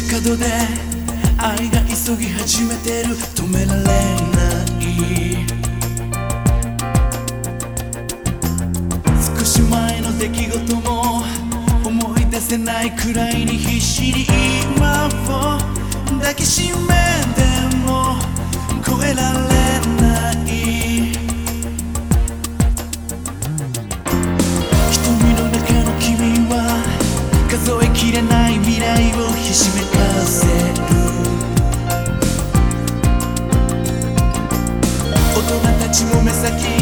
ことで愛が急ぎ始めてる。止められない。少し前の出来事も思い出せないくらいに必死に今を抱きしめても超えられない。瞳の中の君は数えきれない未来をきしめかせる大人たちも目先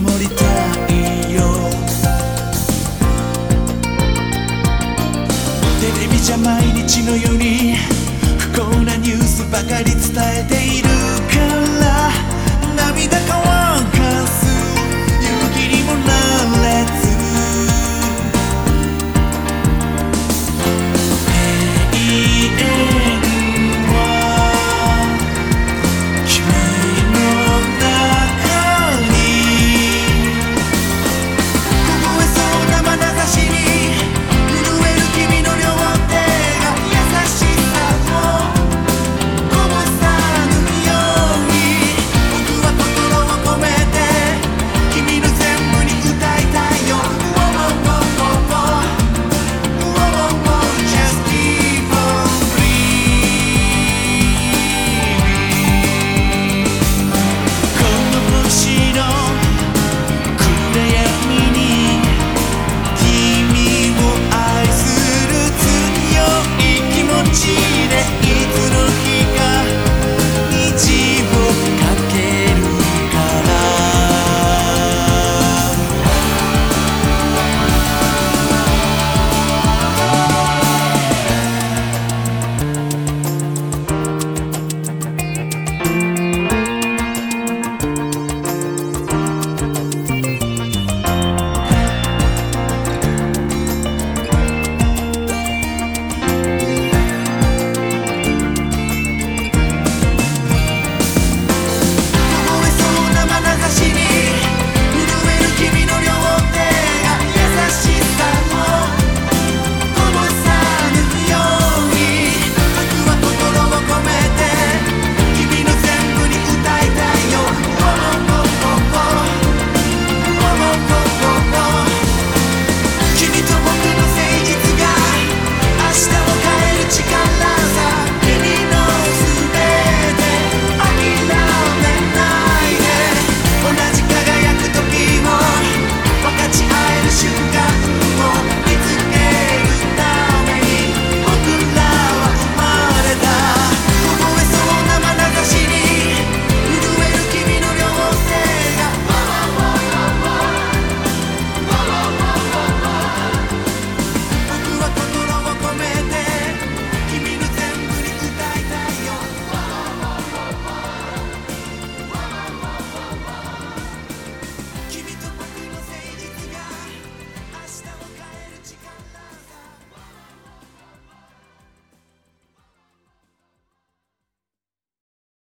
守りたいよ。テレビじゃ毎日のように不幸なニュースばかり。